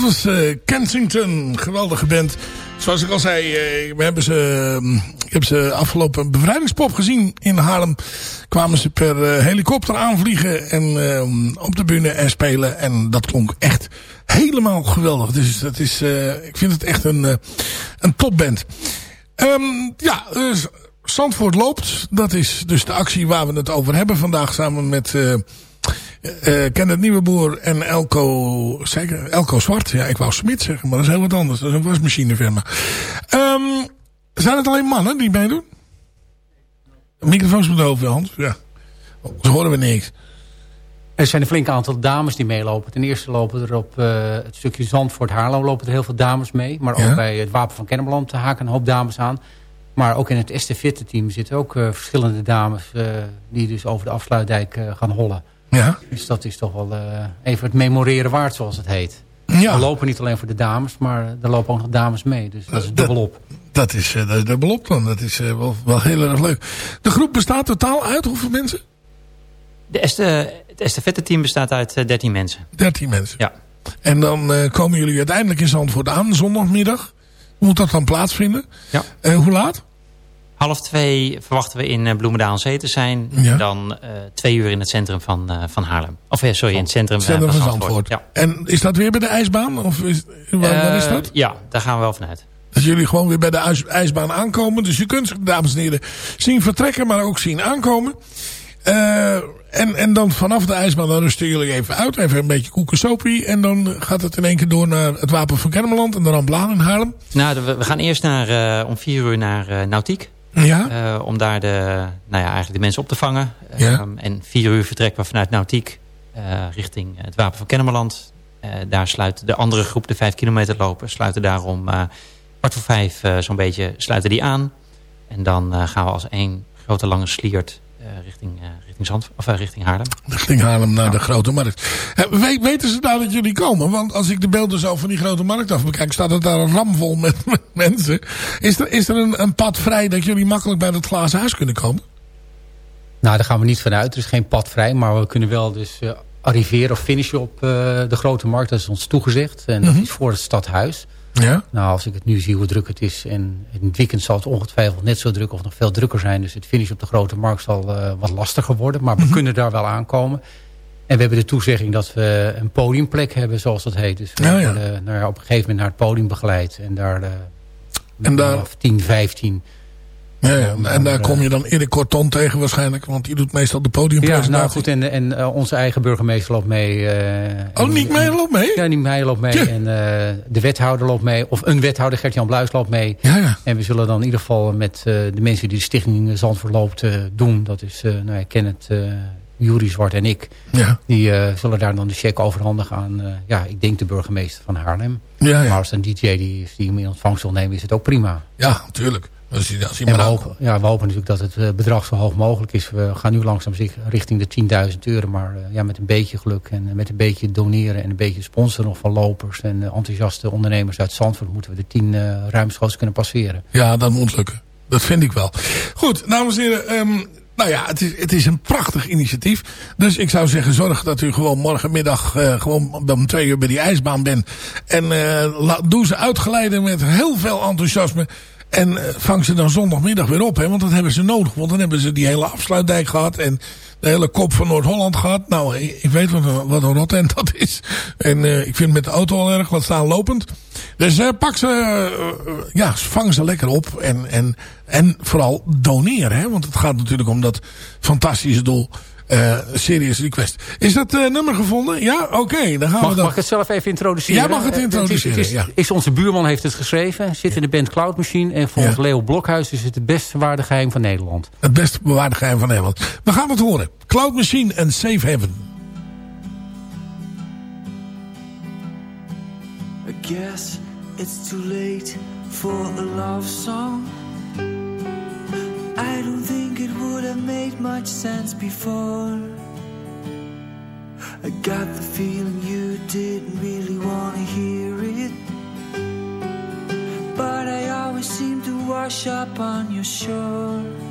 Dat was eh, Kensington. Geweldige band. Zoals ik al zei, eh, we hebben ze, eh, ik heb ze afgelopen bevrijdingspop gezien in Haarlem. Kwamen ze per eh, helikopter aanvliegen en eh, op de bühne en spelen. En dat klonk echt helemaal geweldig. Dus dat is, ik vind het echt een, een topband. Ehm, ja, dus Zandvoort loopt. Dat is dus de actie waar we het over hebben vandaag samen met... eh eh Kenneth Nieuweboer en Elko, zeker, Elko Zwart. Ja, ik wou Smit zeggen, maar dat is heel wat anders. Dat is een wasmachinefirma. Ehm zijn het alleen mannen die meedoen? Microfoons met de hoofd, Hans. Ja. Zo horen we niks. Er zijn een flink aantal dames die meelopen. Ten eerste lopen er op eh, het stukje Zandvoort-Haarlem lopen er heel veel dames mee. Maar ook bij het Wapen van Kennemerland haken een hoop dames aan. Maar ook in het estafette team zitten ook verschillende dames... die dus over de afsluitdijk gaan hollen. Ja. Dus dat is toch wel eh, even het memoreren waard, zoals het heet. Ja. We lopen niet alleen voor de dames, maar er lopen ook nog dames mee. Dus dat is dubbelop. Dat is, eh, dat is dubbelop dan. Dat is eh, wel, wel heel erg leuk. De groep bestaat totaal uit hoeveel mensen? De este, het estafette-team bestaat uit eh, 13 mensen. 13 mensen. Ja. En dan eh, komen jullie uiteindelijk in Zandvoort aan, zondagmiddag. Hoe moet dat dan plaatsvinden? Ja. Eh, hoe laat? Half twee verwachten we in eh, Bloemendaal Zee te zijn. Ja. Dan eh, twee uur in het centrum van, eh, van Haarlem. Of sorry, in het centrum, Centrum van van Zandvoort. Ja. En is dat weer bij de ijsbaan? Of is, waar, waar is dat? Ja, daar gaan we wel vanuit. Dat jullie gewoon weer bij de ijs- ijsbaan aankomen. Dus je kunt dames en heren, zien vertrekken, maar ook zien aankomen. En, en dan vanaf de ijsbaan, dan rusten jullie even uit. Even een beetje koekensopie. En dan gaat het in één keer door naar het Wapen van Kennemerland. En dan Ramblaan in Haarlem. Nou, de- we, gaan eerst naar, om vier uur naar Nautiek. Ja. Eh, om daar de, nou ja, eigenlijk de mensen op te vangen. Ja. Ehm, en vier uur vertrekken we vanuit Nautiek eh, richting het Wapen van Kennemerland. Eh, daar sluit de andere groep, de vijf kilometer lopen, sluiten daarom kwart voor vijf zo'n beetje sluiten die aan. En dan gaan we als één grote lange sliert richting, eh, richting, Zand, of, eh, richting Haarlem. Richting Haarlem naar de Grote Markt. Eh, we- weten ze daar dat jullie komen? Want als ik de beelden zo van die Grote Markt af bekijk... staat het daar een ramvol met, met mensen. Is er, is er een, een pad vrij dat jullie makkelijk bij dat glazen huis kunnen komen? Nou, daar gaan we niet vanuit. Er is geen pad vrij. Maar we kunnen wel dus eh, arriveren of finishen op de Grote Markt. Dat is ons toegezegd. En dat Mhm. is voor het stadhuis. Ja. Nou, als ik het nu zie hoe druk het is. En in het weekend zal het ongetwijfeld net zo druk of nog veel drukker zijn. Dus het finish op de Grote Markt zal eh, wat lastiger worden. Maar we Mhm. kunnen daar wel aankomen. En we hebben de toezegging dat we een podiumplek hebben, zoals dat heet. Dus we ja. worden nou ja, op een gegeven moment naar het podium begeleid. En daar, eh En daar- vanaf 10, 15 Ja, ja. En daar eh, kom je dan Erik Corton tegen waarschijnlijk. Want die doet meestal de Ja, podiumpresentatie. nou goed, en, en eh, onze eigen burgemeester loopt mee. eh, Oh, en- niet mee, loopt mee? Ja, niet mee loopt mee. En de wethouder loopt mee. Of een wethouder, Gert-Jan Bluis, loopt mee. Ja, ja. En we zullen dan in ieder geval met de mensen die de stichting Zandvoort loopt doen. Dat is, nou ja, Kenneth, eh Jury Zwart en ik. Ja. Die zullen daar dan de cheque overhandigen aan, ja, ik denk de burgemeester van Haarlem. Ja, ja. Maar als een DJ die, die hem in ontvangst wil nemen, is het ook prima. Ja, natuurlijk. Als En we hopen, ja, we hopen natuurlijk dat het eh, bedrag zo hoog mogelijk is. We gaan nu langzaam zich richting de 10.000 euro. Maar eh, ja, met een beetje geluk en eh, met een beetje doneren... en een beetje sponsoren van lopers en enthousiaste ondernemers uit Zandvoort... moeten we de 10 eh ruimschoots kunnen passeren. Ja, dat moet lukken. Dat vind ik wel. Goed, dames en heren. ehm, nou ja, het is, het is een prachtig initiatief. Dus ik zou zeggen, zorg dat u gewoon morgenmiddag gewoon om twee uur bij die ijsbaan bent. En la- doe ze uitgeleiden met heel veel enthousiasme. En eh, vang ze dan zondagmiddag weer op. Hè, want dat hebben ze nodig. Want dan hebben ze die hele afsluitdijk gehad. En de hele kop van Noord-Holland gehad. Nou, ik ik weet wat, wat een rotend dat is. En eh, ik vind met de auto al erg wat staan lopend. Dus eh, pak ze, eh, eh, ja, vang ze lekker op. En, en, en vooral doneren. Hè? Want het gaat natuurlijk om dat fantastische doel. Eh serious Request. Is dat eh, nummer gevonden? Ja? Oké, dan gaan Mag, we dan. mag ik het zelf even introduceren? Jij mag het Eh, introduceren, is, is, ja. is onze buurman heeft het geschreven. Zit in de band Cloud Machine. En volgens Ja. Leo Blokhuis is het het beste waardegeheim van Nederland. Het best bewaarde geheim van Nederland. We gaan het horen. Cloud Machine en Safe Heaven. I guess it's too late for a love song. I don't think it would have made much sense before. I got the feeling you didn't really want to hear it. But I always seem to wash up on your shore.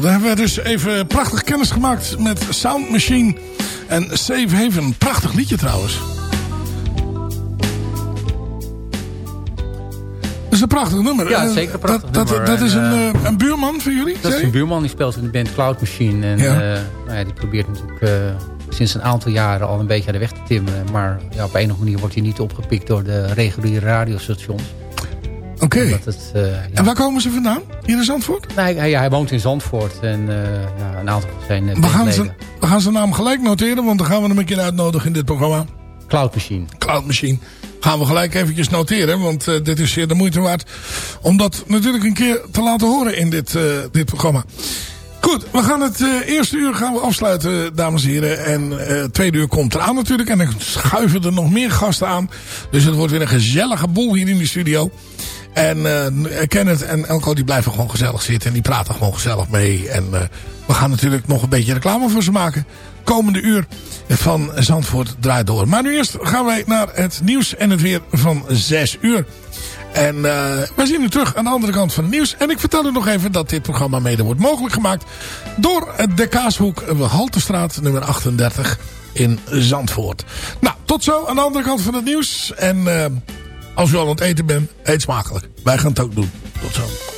Daar hebben we dus even prachtig kennis gemaakt met Sound Machine en Safe Haven. Prachtig liedje trouwens. Dat is een prachtig nummer. Ja, Eh, zeker een prachtig dat, nummer. Dat, dat is En, een, eh, eh, een buurman van jullie? Dat is een buurman, die speelt in de band Cloud Machine. En Ja. ja. nou ja, die probeert natuurlijk eh, sinds een aantal jaren al een beetje aan de weg te timmeren. Maar ja, op een of andere manier wordt hij niet opgepikt door de reguliere radiostations. Oké. Eh, ja. En waar komen ze vandaan? Hier in Zandvoort? Nee, hij, hij woont in Zandvoort en eh, ja, een aantal van zijn eh, We gaan, zijn, we gaan zijn naam gelijk noteren, want dan gaan we hem een keer uitnodigen in dit programma. Cloud Machine. Cloud Machine. Gaan we gelijk eventjes noteren, want dit is zeer de moeite waard om dat natuurlijk een keer te laten horen in dit, dit programma. Goed, we gaan het eerste uur gaan we afsluiten, dames en heren. En het tweede uur komt eraan natuurlijk. En dan schuiven er nog meer gasten aan. Dus het wordt weer een gezellige boel hier in de studio. En eh Kenneth en Elko die blijven gewoon gezellig zitten. En die praten gewoon gezellig mee. En eh, we gaan natuurlijk nog een beetje reclame voor ze maken. Komende uur van Zandvoort draait door. Maar nu eerst gaan wij naar het nieuws en het weer van 6 uur. En uh, wij zien u terug aan de andere kant van het nieuws. En ik vertel u nog even dat dit programma mede wordt mogelijk gemaakt... door de Kaashoek Haltestraat nummer 38 in Zandvoort. Nou, tot zo aan de andere kant van het nieuws. En uh, als u al aan het eten bent, eet smakelijk. Wij gaan het ook doen. Tot zo.